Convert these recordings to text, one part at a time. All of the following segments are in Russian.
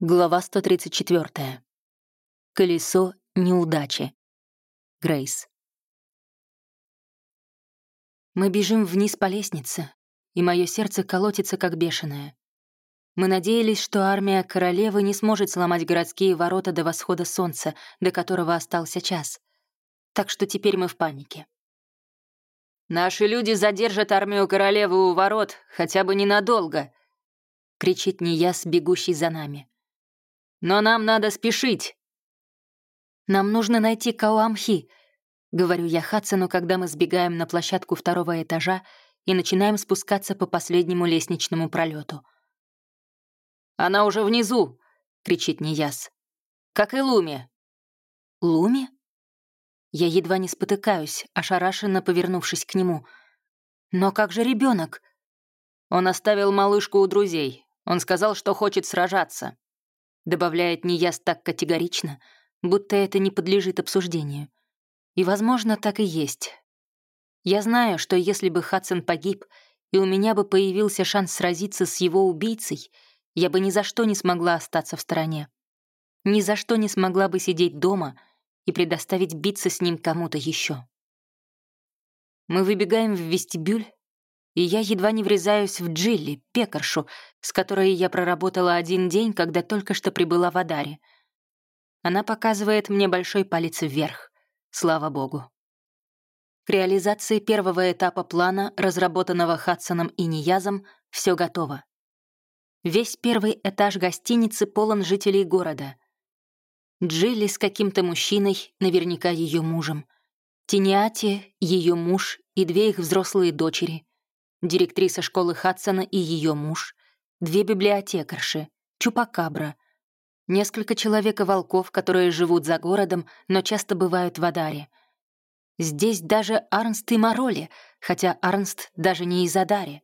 Глава 134. Колесо неудачи. Грейс. Мы бежим вниз по лестнице, и мое сердце колотится как бешеное. Мы надеялись, что армия королевы не сможет сломать городские ворота до восхода солнца, до которого остался час. Так что теперь мы в панике. «Наши люди задержат армию королевы у ворот, хотя бы ненадолго», — кричит Нияс, бегущий за нами. Но нам надо спешить!» «Нам нужно найти Кауамхи», — говорю я Хадсону, когда мы сбегаем на площадку второго этажа и начинаем спускаться по последнему лестничному пролету. «Она уже внизу!» — кричит Нияс. «Как и Луми!» «Луми?» Я едва не спотыкаюсь, ошарашенно повернувшись к нему. «Но как же ребенок? Он оставил малышку у друзей. Он сказал, что хочет сражаться добавляет Нияс так категорично, будто это не подлежит обсуждению. И, возможно, так и есть. Я знаю, что если бы Хадсон погиб, и у меня бы появился шанс сразиться с его убийцей, я бы ни за что не смогла остаться в стороне. Ни за что не смогла бы сидеть дома и предоставить биться с ним кому-то еще. Мы выбегаем в вестибюль, и я едва не врезаюсь в Джилли, пекаршу, с которой я проработала один день, когда только что прибыла в Адаре. Она показывает мне большой палец вверх. Слава богу. К реализации первого этапа плана, разработанного Хадсоном и Ниязом, все готово. Весь первый этаж гостиницы полон жителей города. Джилли с каким-то мужчиной, наверняка ее мужем. Тиниати, ее муж и две их взрослые дочери директриса школы Хадсона и ее муж, две библиотекарши, Чупакабра, несколько человека-волков, которые живут за городом, но часто бывают в Адаре. Здесь даже Арнст и Мароли, хотя Арнст даже не из Адари.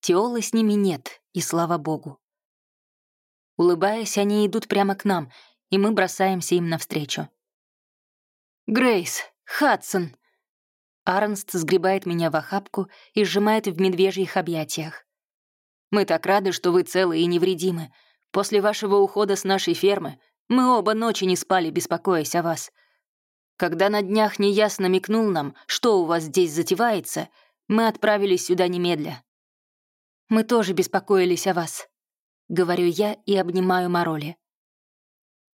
Теолы с ними нет, и слава богу. Улыбаясь, они идут прямо к нам, и мы бросаемся им навстречу. «Грейс! Хадсон!» Арнст сгребает меня в охапку и сжимает в медвежьих объятиях. «Мы так рады, что вы целы и невредимы. После вашего ухода с нашей фермы мы оба ночи не спали, беспокоясь о вас. Когда на днях неясно микнул нам, что у вас здесь затевается, мы отправились сюда немедля. Мы тоже беспокоились о вас», — говорю я и обнимаю Мароли.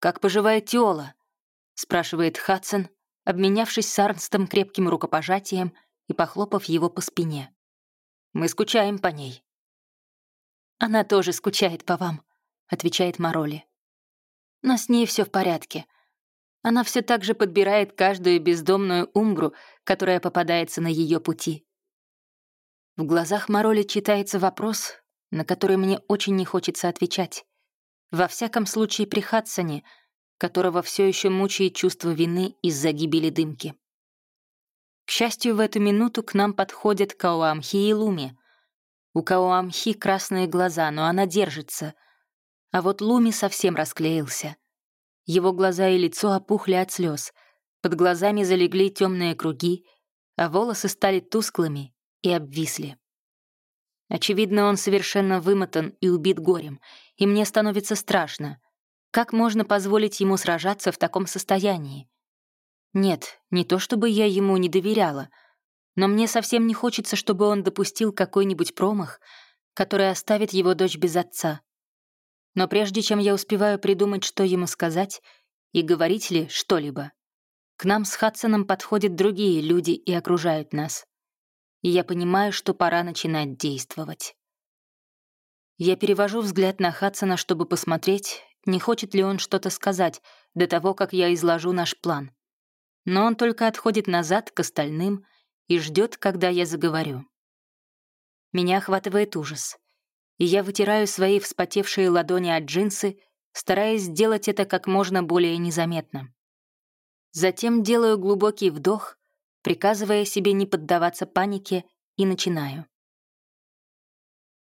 «Как поживает Тиола?» — спрашивает Хадсон, обменявшись с Арнстом крепким рукопожатием и похлопав его по спине. «Мы скучаем по ней». «Она тоже скучает по вам», — отвечает Мароли. «Но с ней все в порядке. Она все так же подбирает каждую бездомную умбру, которая попадается на ее пути». В глазах Мароли читается вопрос, на который мне очень не хочется отвечать. Во всяком случае, при Хадсоне — которого все еще мучает чувство вины из-за гибели дымки. К счастью, в эту минуту к нам подходят Кауамхи и Луми. У Кауамхи красные глаза, но она держится. А вот Луми совсем расклеился. Его глаза и лицо опухли от слез. Под глазами залегли темные круги, а волосы стали тусклыми и обвисли. Очевидно, он совершенно вымотан и убит горем, и мне становится страшно — как можно позволить ему сражаться в таком состоянии? Нет, не то чтобы я ему не доверяла, но мне совсем не хочется, чтобы он допустил какой-нибудь промах, который оставит его дочь без отца. Но прежде чем я успеваю придумать, что ему сказать, и говорить ли что-либо, к нам с Хадсоном подходят другие люди и окружают нас. И я понимаю, что пора начинать действовать. Я перевожу взгляд на Хадсона, чтобы посмотреть, не хочет ли он что-то сказать до того, как я изложу наш план. Но он только отходит назад к остальным и ждет, когда я заговорю. Меня охватывает ужас, и я вытираю свои вспотевшие ладони от джинсы, стараясь сделать это как можно более незаметно. Затем делаю глубокий вдох, приказывая себе не поддаваться панике, и начинаю.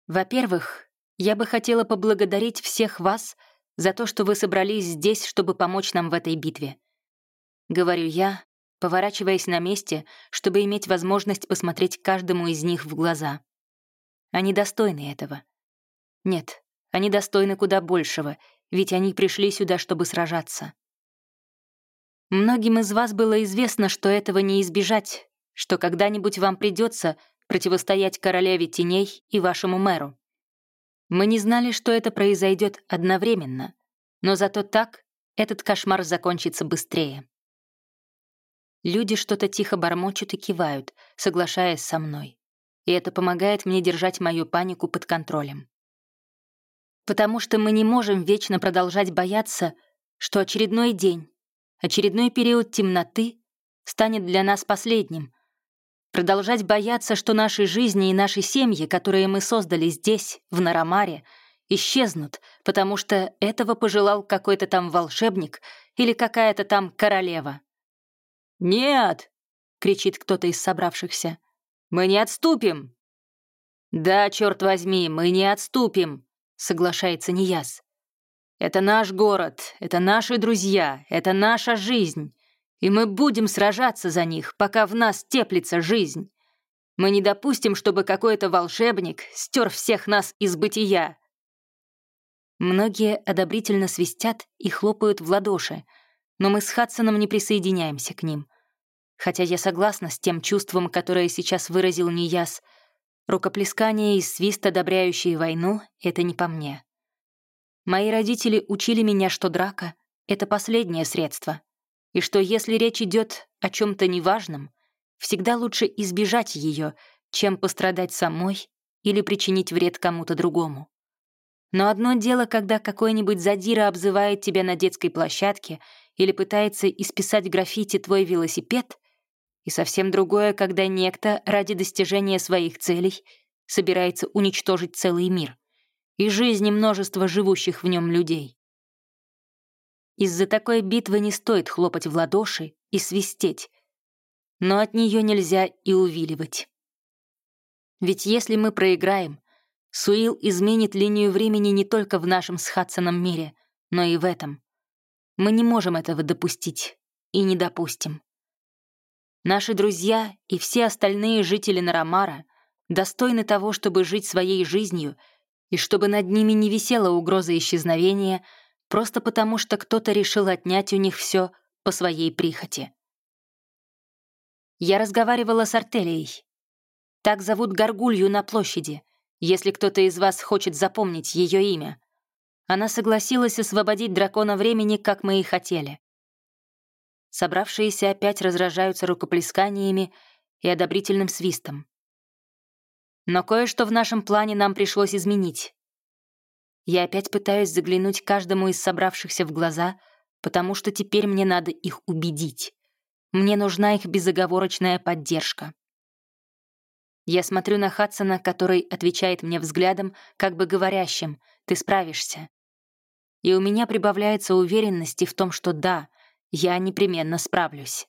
Во-первых, я бы хотела поблагодарить всех вас — за то, что вы собрались здесь, чтобы помочь нам в этой битве. Говорю я, поворачиваясь на месте, чтобы иметь возможность посмотреть каждому из них в глаза. Они достойны этого. Нет, они достойны куда большего, ведь они пришли сюда, чтобы сражаться. Многим из вас было известно, что этого не избежать, что когда-нибудь вам придется противостоять королеве теней и вашему мэру. Мы не знали, что это произойдет одновременно, но зато так этот кошмар закончится быстрее. Люди что-то тихо бормочут и кивают, соглашаясь со мной. И это помогает мне держать мою панику под контролем. Потому что мы не можем вечно продолжать бояться, что очередной день, очередной период темноты станет для нас последним. Продолжать бояться, что наши жизни и наши семьи, которые мы создали здесь, в Нарамаре, исчезнут, потому что этого пожелал какой-то там волшебник или какая-то там королева. «Нет!» — кричит кто-то из собравшихся. «Мы не отступим!» «Да, черт возьми, мы не отступим!» — соглашается Нияз. «Это наш город, это наши друзья, это наша жизнь, и мы будем сражаться за них, пока в нас теплится жизнь. Мы не допустим, чтобы какой-то волшебник стер всех нас из бытия». Многие одобрительно свистят и хлопают в ладоши, но мы с Хадсоном не присоединяемся к ним. Хотя я согласна с тем чувством, которое сейчас выразил Нияс. Рукоплескание и свист, одобряющие войну, — это не по мне. Мои родители учили меня, что драка — это последнее средство, и что если речь идет о чем то неважном, всегда лучше избежать ее, чем пострадать самой или причинить вред кому-то другому. Но одно дело, когда какой-нибудь задира обзывает тебя на детской площадке или пытается исписать граффити твой велосипед, и совсем другое, когда некто ради достижения своих целей собирается уничтожить целый мир и жизни множества живущих в нем людей. Из-за такой битвы не стоит хлопать в ладоши и свистеть, но от нее нельзя и увиливать. Ведь если мы проиграем, Суил изменит линию времени не только в нашем с Хадсоном мире, но и в этом. Мы не можем этого допустить и не допустим. Наши друзья и все остальные жители Нарамара достойны того, чтобы жить своей жизнью и чтобы над ними не висела угроза исчезновения просто потому, что кто-то решил отнять у них все по своей прихоти. Я разговаривала с Артелией. Так зовут Горгулью на площади если кто-то из вас хочет запомнить ее имя. Она согласилась освободить дракона времени, как мы и хотели. Собравшиеся опять разражаются рукоплесканиями и одобрительным свистом. Но кое-что в нашем плане нам пришлось изменить. Я опять пытаюсь заглянуть каждому из собравшихся в глаза, потому что теперь мне надо их убедить. Мне нужна их безоговорочная поддержка. Я смотрю на Хадсона, который отвечает мне взглядом, как бы говорящим «ты справишься». И у меня прибавляется уверенности в том, что да, я непременно справлюсь.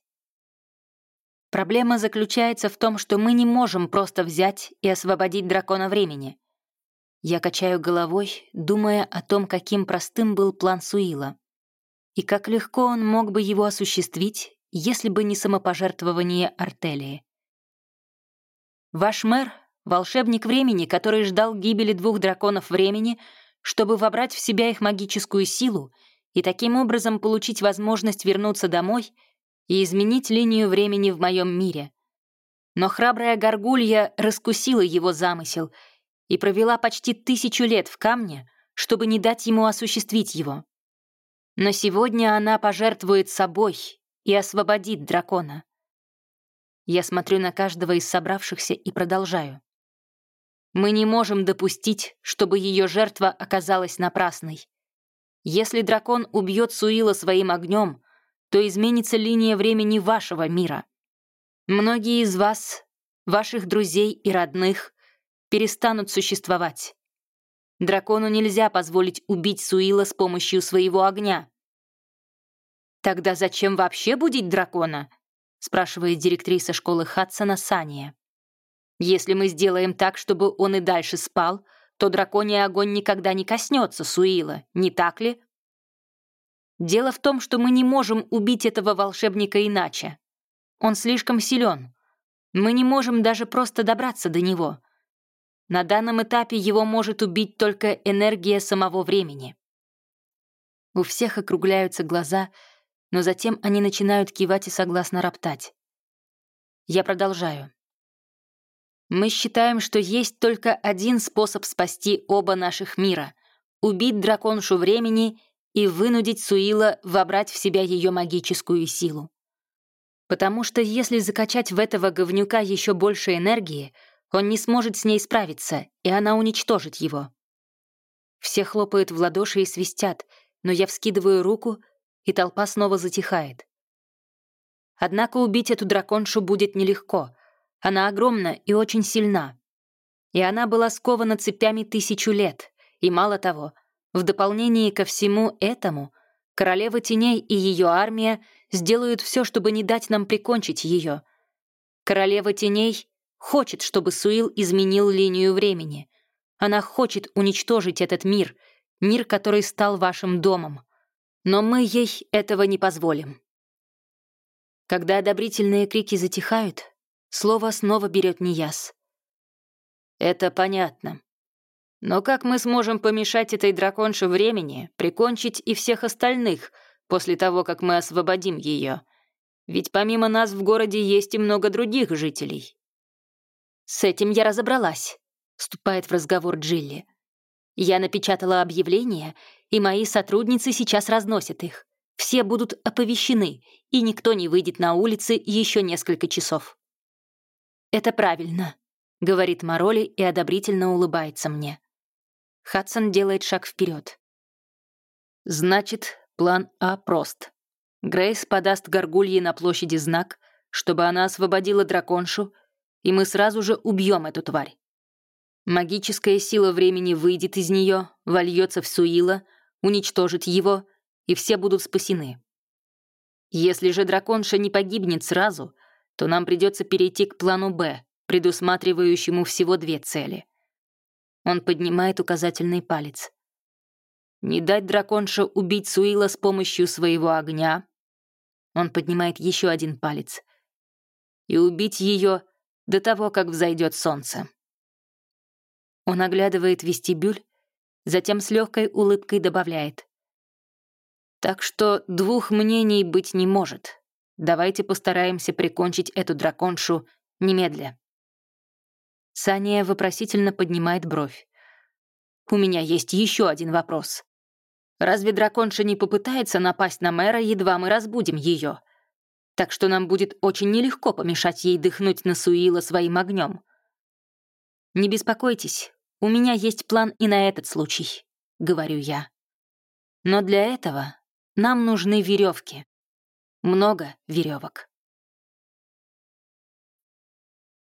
Проблема заключается в том, что мы не можем просто взять и освободить дракона времени. Я качаю головой, думая о том, каким простым был план Суила. И как легко он мог бы его осуществить, если бы не самопожертвование Артелии. Ваш мэр — волшебник времени, который ждал гибели двух драконов времени, чтобы вобрать в себя их магическую силу и таким образом получить возможность вернуться домой и изменить линию времени в моем мире. Но храбрая горгулья раскусила его замысел и провела почти тысячу лет в камне, чтобы не дать ему осуществить его. Но сегодня она пожертвует собой и освободит дракона. Я смотрю на каждого из собравшихся и продолжаю. Мы не можем допустить, чтобы ее жертва оказалась напрасной. Если дракон убьет Суила своим огнем, то изменится линия времени вашего мира. Многие из вас, ваших друзей и родных, перестанут существовать. Дракону нельзя позволить убить Суила с помощью своего огня. Тогда зачем вообще будить дракона? спрашивает директриса школы Хадсона Сания. «Если мы сделаем так, чтобы он и дальше спал, то драконий огонь никогда не коснется Суила, не так ли?» Дело в том, что мы не можем убить этого волшебника иначе. Он слишком силен. Мы не можем даже просто добраться до него. На данном этапе его может убить только энергия самого времени. У всех округляются глаза, но затем они начинают кивать и согласно роптать. Я продолжаю. Мы считаем, что есть только один способ спасти оба наших мира — убить драконшу времени и вынудить Суила вобрать в себя ее магическую силу. Потому что если закачать в этого говнюка еще больше энергии, он не сможет с ней справиться, и она уничтожит его. Все хлопают в ладоши и свистят, но я вскидываю руку, и толпа снова затихает. Однако убить эту драконшу будет нелегко. Она огромна и очень сильна. И она была скована цепями тысячу лет. И мало того, в дополнение ко всему этому, королева теней и ее армия сделают все, чтобы не дать нам прикончить ее. Королева теней хочет, чтобы Суил изменил линию времени. Она хочет уничтожить этот мир, мир, который стал вашим домом. Но мы ей этого не позволим. Когда одобрительные крики затихают, слово снова берет Нияс. «Это понятно. Но как мы сможем помешать этой драконше времени прикончить и всех остальных после того, как мы освободим ее? Ведь помимо нас в городе есть и много других жителей». «С этим я разобралась», — вступает в разговор Джилли. «Я напечатала объявление, и мои сотрудницы сейчас разносят их. Все будут оповещены, и никто не выйдет на улицы еще несколько часов». «Это правильно», — говорит Мароли и одобрительно улыбается мне. Хадсон делает шаг вперед. «Значит, план А прост. Грейс подаст горгулье на площади знак, чтобы она освободила драконшу и мы сразу же убьем эту тварь. Магическая сила времени выйдет из нее, вольется в Суила, уничтожит его, и все будут спасены. Если же драконша не погибнет сразу, то нам придется перейти к плану «Б», предусматривающему всего две цели. Он поднимает указательный палец. Не дать драконше убить Суила с помощью своего огня. Он поднимает еще один палец. И убить ее до того, как взойдет солнце. Он оглядывает вестибюль, затем с легкой улыбкой добавляет. «Так что двух мнений быть не может. Давайте постараемся прикончить эту драконшу немедля». Саня вопросительно поднимает бровь. «У меня есть еще один вопрос. Разве драконша не попытается напасть на мэра, едва мы разбудим ее? Так что нам будет очень нелегко помешать ей дыхнуть на Суила своим огнем. «Не беспокойтесь, у меня есть план и на этот случай», — говорю я. «Но для этого нам нужны веревки. Много веревок.